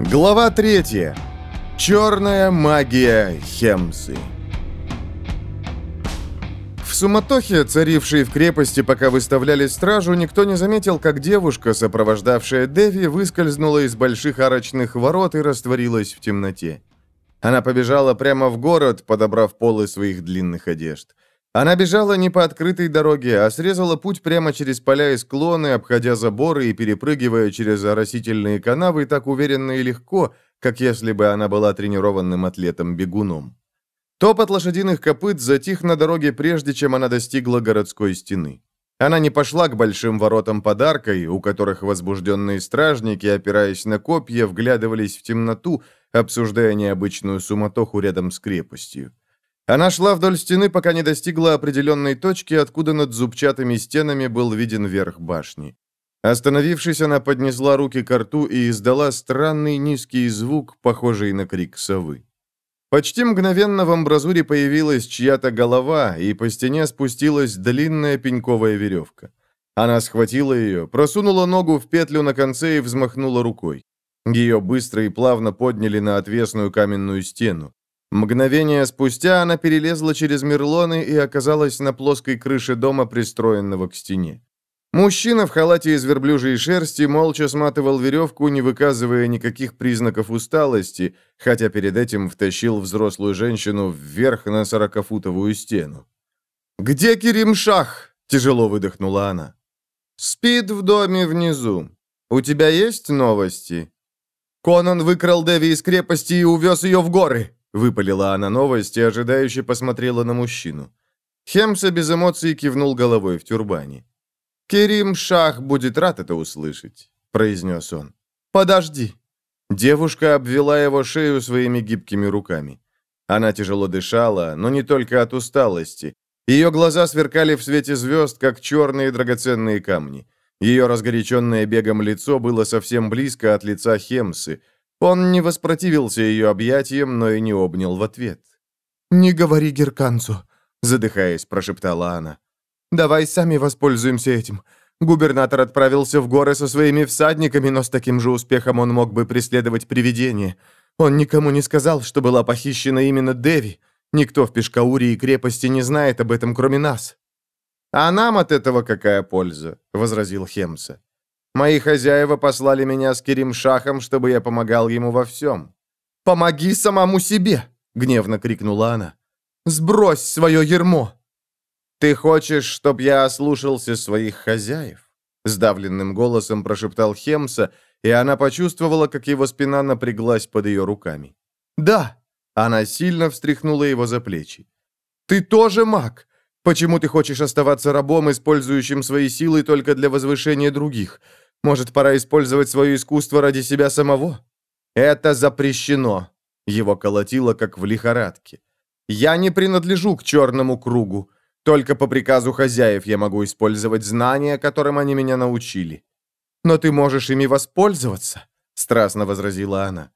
Глава третья. Черная магия Хемсы. В суматохе, царившей в крепости, пока выставляли стражу, никто не заметил, как девушка, сопровождавшая Деви, выскользнула из больших арочных ворот и растворилась в темноте. Она побежала прямо в город, подобрав полы своих длинных одежд. Она бежала не по открытой дороге, а срезала путь прямо через поля и склоны, обходя заборы и перепрыгивая через оросительные канавы так уверенно и легко, как если бы она была тренированным атлетом-бегуном. Топот лошадиных копыт затих на дороге, прежде чем она достигла городской стены. Она не пошла к большим воротам подаркой, у которых возбужденные стражники, опираясь на копья, вглядывались в темноту, обсуждая необычную суматоху рядом с крепостью. Она шла вдоль стены, пока не достигла определенной точки, откуда над зубчатыми стенами был виден верх башни. Остановившись, она поднесла руки к рту и издала странный низкий звук, похожий на крик совы. Почти мгновенно в амбразуре появилась чья-то голова, и по стене спустилась длинная пеньковая веревка. Она схватила ее, просунула ногу в петлю на конце и взмахнула рукой. Ее быстро и плавно подняли на отвесную каменную стену. Мгновение спустя она перелезла через мерлоны и оказалась на плоской крыше дома, пристроенного к стене. Мужчина в халате из верблюжьей шерсти молча сматывал веревку, не выказывая никаких признаков усталости, хотя перед этим втащил взрослую женщину вверх на сорокафутовую стену. «Где Керимшах?» – тяжело выдохнула она. «Спит в доме внизу. У тебя есть новости?» «Конан выкрал Деви из крепости и увез ее в горы!» Выпалила она новость и ожидающе посмотрела на мужчину. Хемса без эмоций кивнул головой в тюрбане. «Керим Шах будет рад это услышать», — произнес он. «Подожди». Девушка обвела его шею своими гибкими руками. Она тяжело дышала, но не только от усталости. Ее глаза сверкали в свете звезд, как черные драгоценные камни. Ее разгоряченное бегом лицо было совсем близко от лица Хемсы — он не воспротивился ее объятиям, но и не обнял в ответ. «Не говори Герканцу», — задыхаясь, прошептала она. «Давай сами воспользуемся этим. Губернатор отправился в горы со своими всадниками, но с таким же успехом он мог бы преследовать привидение. Он никому не сказал, что была похищена именно Деви. Никто в Пешкауре и крепости не знает об этом, кроме нас». «А нам от этого какая польза?» — возразил Хемса. Мои хозяева послали меня с Керим-Шахом, чтобы я помогал ему во всем». «Помоги самому себе!» — гневно крикнула она. «Сбрось свое ермо!» «Ты хочешь, чтоб я ослушался своих хозяев?» Сдавленным голосом прошептал Хемса, и она почувствовала, как его спина напряглась под ее руками. «Да!» — она сильно встряхнула его за плечи. «Ты тоже маг! Почему ты хочешь оставаться рабом, использующим свои силы только для возвышения других? Может, пора использовать свое искусство ради себя самого? Это запрещено. Его колотило, как в лихорадке. Я не принадлежу к черному кругу. Только по приказу хозяев я могу использовать знания, которым они меня научили. Но ты можешь ими воспользоваться, страстно возразила она.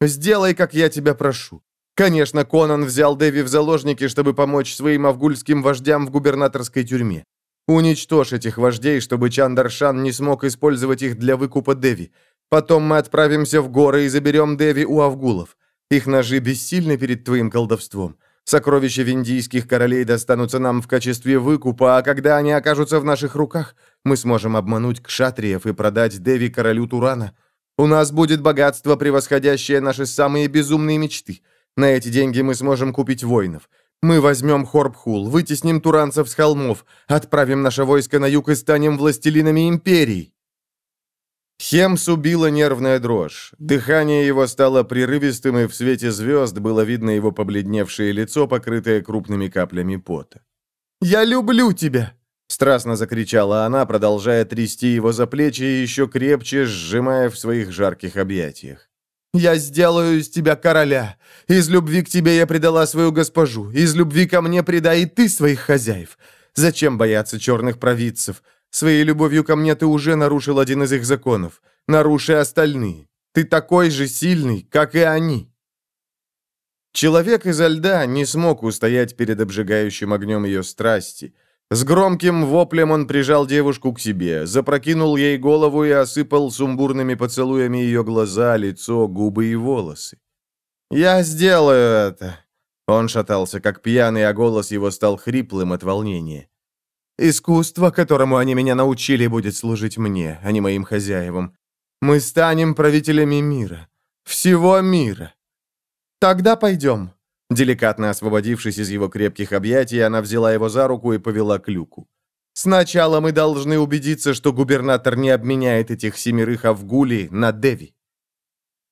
Сделай, как я тебя прошу. Конечно, Конан взял Деви в заложники, чтобы помочь своим авгульским вождям в губернаторской тюрьме. Уничтожь этих вождей, чтобы Чандаршан не смог использовать их для выкупа Деви. Потом мы отправимся в горы и заберем Деви у авгулов. Их ножи бессильны перед твоим колдовством. Сокровища виндийских королей достанутся нам в качестве выкупа, а когда они окажутся в наших руках, мы сможем обмануть кшатриев и продать Деви королю Турана. У нас будет богатство, превосходящее наши самые безумные мечты. На эти деньги мы сможем купить воинов. Мы возьмем Хорбхул, вытесним туранцев с холмов, отправим наше войско на юг и станем властелинами империй». Хемс убила нервная дрожь. Дыхание его стало прерывистым, и в свете звезд было видно его побледневшее лицо, покрытое крупными каплями пота. «Я люблю тебя!» — страстно закричала она, продолжая трясти его за плечи и еще крепче сжимая в своих жарких объятиях. Я сделаю из тебя короля. Из любви к тебе я предала свою госпожу. Из любви ко мне предай и ты своих хозяев. Зачем бояться черных провидцев? Своей любовью ко мне ты уже нарушил один из их законов. Наруши остальные. Ты такой же сильный, как и они». Человек изо льда не смог устоять перед обжигающим огнем ее страсти. С громким воплем он прижал девушку к себе, запрокинул ей голову и осыпал сумбурными поцелуями ее глаза, лицо, губы и волосы. «Я сделаю это!» Он шатался, как пьяный, а голос его стал хриплым от волнения. «Искусство, которому они меня научили, будет служить мне, а не моим хозяевам. Мы станем правителями мира. Всего мира. Тогда пойдем». Деликатно освободившись из его крепких объятий, она взяла его за руку и повела к люку. «Сначала мы должны убедиться, что губернатор не обменяет этих семерых Авгулий на Деви».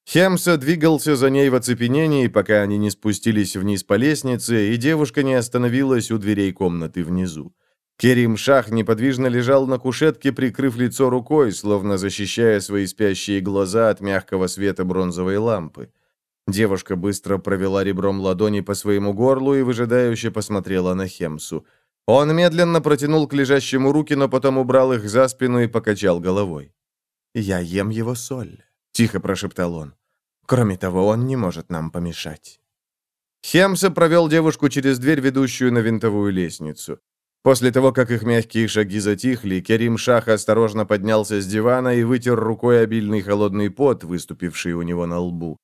Хемса двигался за ней в оцепенении, пока они не спустились вниз по лестнице, и девушка не остановилась у дверей комнаты внизу. Керим Шах неподвижно лежал на кушетке, прикрыв лицо рукой, словно защищая свои спящие глаза от мягкого света бронзовой лампы. Девушка быстро провела ребром ладони по своему горлу и выжидающе посмотрела на Хемсу. Он медленно протянул к лежащему руки, но потом убрал их за спину и покачал головой. «Я ем его соль», — тихо прошептал он. «Кроме того, он не может нам помешать». Хемса провел девушку через дверь, ведущую на винтовую лестницу. После того, как их мягкие шаги затихли, Керим Шах осторожно поднялся с дивана и вытер рукой обильный холодный пот, выступивший у него на лбу.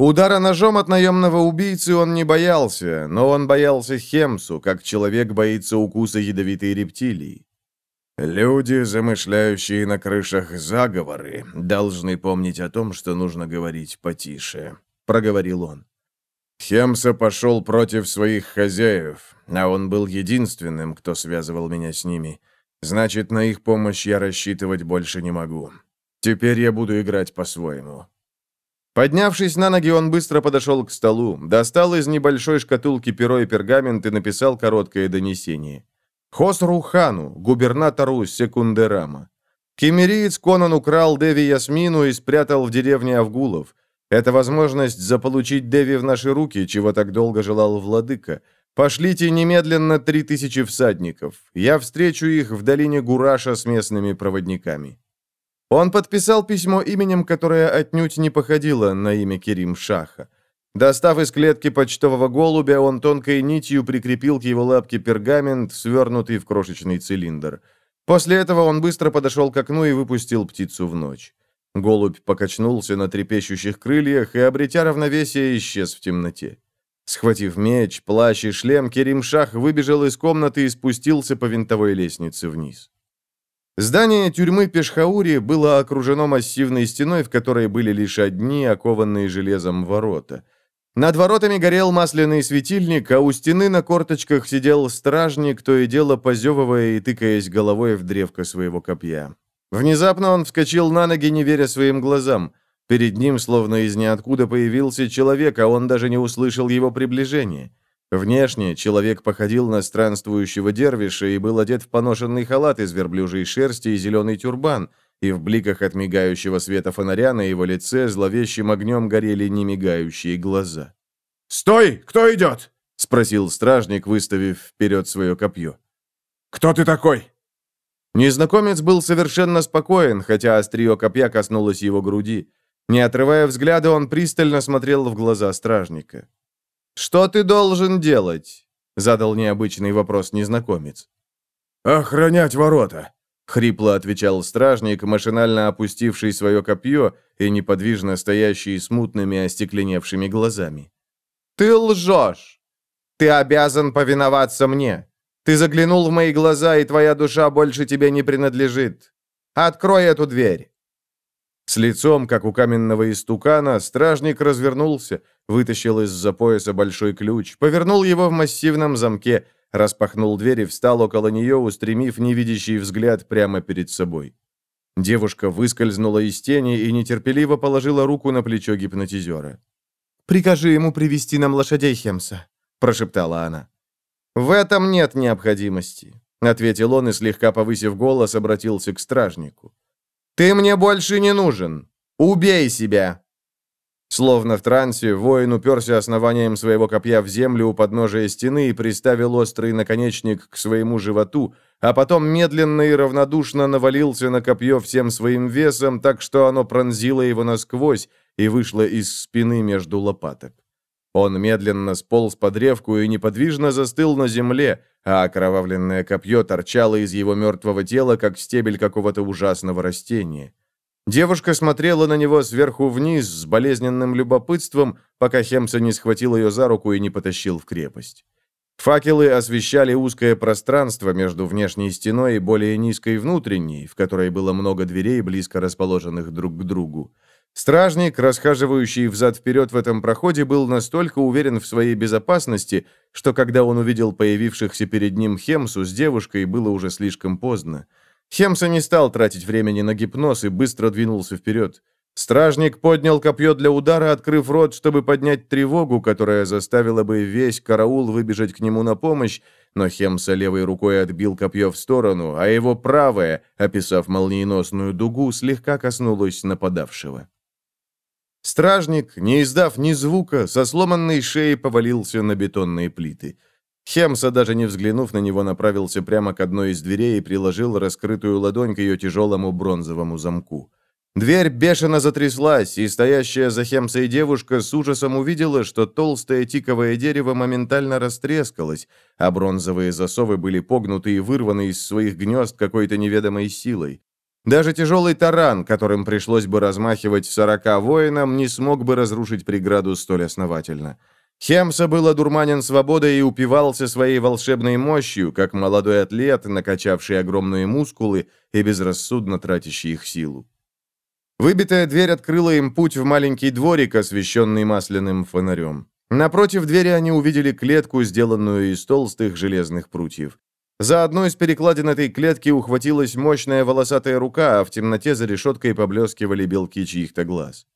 Удара ножом от наемного убийцы он не боялся, но он боялся Хемсу, как человек боится укуса ядовитой рептилии. «Люди, замышляющие на крышах заговоры, должны помнить о том, что нужно говорить потише», — проговорил он. Хемса пошел против своих хозяев, а он был единственным, кто связывал меня с ними. Значит, на их помощь я рассчитывать больше не могу. Теперь я буду играть по-своему. Поднявшись на ноги, он быстро подошел к столу, достал из небольшой шкатулки перо и пергамент и написал короткое донесение. Хосру хану, губернатору Секундерама. Кемериец Конан украл Деви Ясмину и спрятал в деревне Авгулов. Это возможность заполучить Деви в наши руки, чего так долго желал владыка. Пошлите немедленно три тысячи всадников. Я встречу их в долине Гураша с местными проводниками». Он подписал письмо именем, которое отнюдь не походило на имя Керим Шаха. Достав из клетки почтового голубя, он тонкой нитью прикрепил к его лапке пергамент, свернутый в крошечный цилиндр. После этого он быстро подошел к окну и выпустил птицу в ночь. Голубь покачнулся на трепещущих крыльях и, обретя равновесие, исчез в темноте. Схватив меч, плащ и шлем, Керимшах выбежал из комнаты и спустился по винтовой лестнице вниз. Здание тюрьмы Пешхаури было окружено массивной стеной, в которой были лишь одни, окованные железом ворота. Над воротами горел масляный светильник, а у стены на корточках сидел стражник, то и дело позевывая и тыкаясь головой в древко своего копья. Внезапно он вскочил на ноги, не веря своим глазам. Перед ним, словно из ниоткуда, появился человек, а он даже не услышал его приближения. Внешне человек походил на странствующего дервиша и был одет в поношенный халат из верблюжьей шерсти и зеленый тюрбан, и в бликах от мигающего света фонаря на его лице зловещим огнем горели немигающие глаза. «Стой! Кто идет?» — спросил стражник, выставив вперед свое копье. «Кто ты такой?» Незнакомец был совершенно спокоен, хотя острие копья коснулось его груди. Не отрывая взгляда, он пристально смотрел в глаза стражника. «Что ты должен делать?» — задал необычный вопрос незнакомец. «Охранять ворота», — хрипло отвечал стражник, машинально опустивший свое копье и неподвижно стоящий с мутными остекленевшими глазами. «Ты лжешь! Ты обязан повиноваться мне!» Ты заглянул в мои глаза, и твоя душа больше тебе не принадлежит. Открой эту дверь!» С лицом, как у каменного истукана, стражник развернулся, вытащил из-за пояса большой ключ, повернул его в массивном замке, распахнул дверь и встал около нее, устремив невидящий взгляд прямо перед собой. Девушка выскользнула из тени и нетерпеливо положила руку на плечо гипнотизера. «Прикажи ему привести нам лошадей Хемса», — прошептала она. «В этом нет необходимости», — ответил он и, слегка повысив голос, обратился к стражнику. «Ты мне больше не нужен. Убей себя!» Словно в трансе, воин уперся основанием своего копья в землю у подножия стены и приставил острый наконечник к своему животу, а потом медленно и равнодушно навалился на копье всем своим весом, так что оно пронзило его насквозь и вышло из спины между лопаток. Он медленно сполз под древку и неподвижно застыл на земле, а окровавленное копье торчало из его мертвого тела, как стебель какого-то ужасного растения. Девушка смотрела на него сверху вниз с болезненным любопытством, пока Хемса не схватил ее за руку и не потащил в крепость. Факелы освещали узкое пространство между внешней стеной и более низкой внутренней, в которой было много дверей, близко расположенных друг к другу. Стражник, расхаживающий взад-вперед в этом проходе, был настолько уверен в своей безопасности, что когда он увидел появившихся перед ним Хемсу с девушкой, было уже слишком поздно. Хемса не стал тратить времени на гипноз и быстро двинулся вперед. Стражник поднял копье для удара, открыв рот, чтобы поднять тревогу, которая заставила бы весь караул выбежать к нему на помощь, но Хемса левой рукой отбил копье в сторону, а его правая, описав молниеносную дугу, слегка коснулась нападавшего. Стражник, не издав ни звука, со сломанной шеей повалился на бетонные плиты. Хемса, даже не взглянув на него, направился прямо к одной из дверей и приложил раскрытую ладонь к ее тяжелому бронзовому замку. Дверь бешено затряслась, и стоящая за Хемсой девушка с ужасом увидела, что толстое тиковое дерево моментально растрескалось, а бронзовые засовы были погнуты и вырваны из своих гнезд какой-то неведомой силой. Даже тяжелый таран, которым пришлось бы размахивать сорока воинам, не смог бы разрушить преграду столь основательно. Хемса был одурманен свободой и упивался своей волшебной мощью, как молодой атлет, накачавший огромные мускулы и безрассудно тратящий их силу. Выбитая дверь открыла им путь в маленький дворик, освещенный масляным фонарем. Напротив двери они увидели клетку, сделанную из толстых железных прутьев. За одну из перекладин этой клетки ухватилась мощная волосатая рука, а в темноте за решеткой поблескивали белки чьих-то глаз.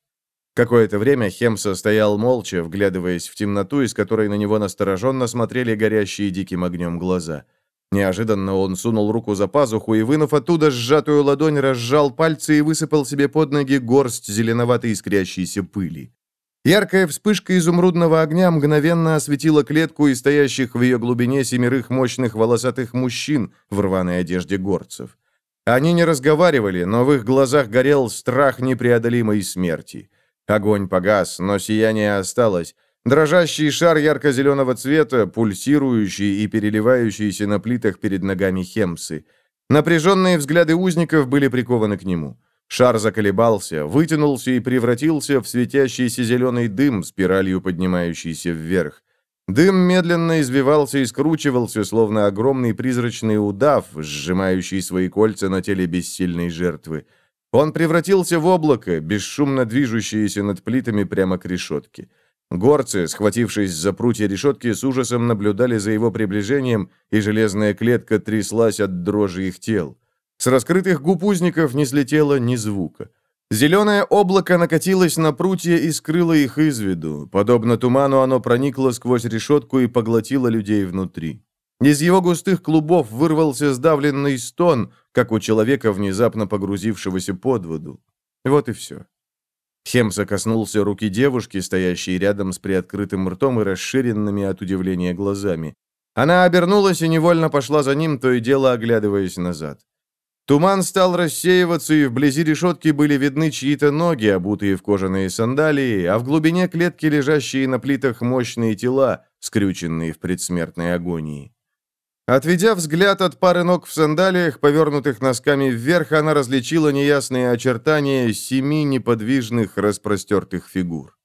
Какое-то время Хемса стоял молча, вглядываясь в темноту, из которой на него настороженно смотрели горящие диким огнем глаза. Неожиданно он сунул руку за пазуху и, вынув оттуда сжатую ладонь, разжал пальцы и высыпал себе под ноги горсть зеленоватой искрящейся пыли. Яркая вспышка изумрудного огня мгновенно осветила клетку и стоящих в ее глубине семерых мощных волосатых мужчин в рваной одежде горцев. Они не разговаривали, но в их глазах горел страх непреодолимой смерти. Огонь погас, но сияние осталось, Дрожащий шар ярко-зеленого цвета, пульсирующий и переливающийся на плитах перед ногами Хемсы. Напряженные взгляды узников были прикованы к нему. Шар заколебался, вытянулся и превратился в светящийся зеленый дым, спиралью поднимающийся вверх. Дым медленно извивался и скручивался, словно огромный призрачный удав, сжимающий свои кольца на теле бессильной жертвы. Он превратился в облако, бесшумно движущееся над плитами прямо к решетке. Горцы, схватившись за прутья решетки, с ужасом наблюдали за его приближением, и железная клетка тряслась от дрожи их тел. С раскрытых губ узников не слетело ни звука. Зеленое облако накатилось на прутья и скрыло их из виду. Подобно туману оно проникло сквозь решетку и поглотило людей внутри. Из его густых клубов вырвался сдавленный стон, как у человека, внезапно погрузившегося под воду. Вот и все. Хемса коснулся руки девушки, стоящей рядом с приоткрытым ртом и расширенными от удивления глазами. Она обернулась и невольно пошла за ним, то и дело оглядываясь назад. Туман стал рассеиваться, и вблизи решетки были видны чьи-то ноги, обутые в кожаные сандалии, а в глубине клетки лежащие на плитах мощные тела, скрюченные в предсмертной агонии. Отведя взгляд от пары ног в сандалиях, повернутых носками вверх, она различила неясные очертания семи неподвижных распростертых фигур.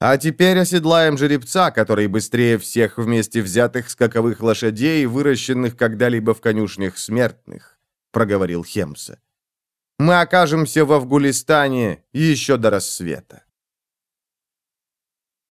«А теперь оседлаем жеребца, который быстрее всех вместе взятых скаковых лошадей, выращенных когда-либо в конюшнях смертных», — проговорил Хемса. «Мы окажемся в Афгулистане еще до рассвета».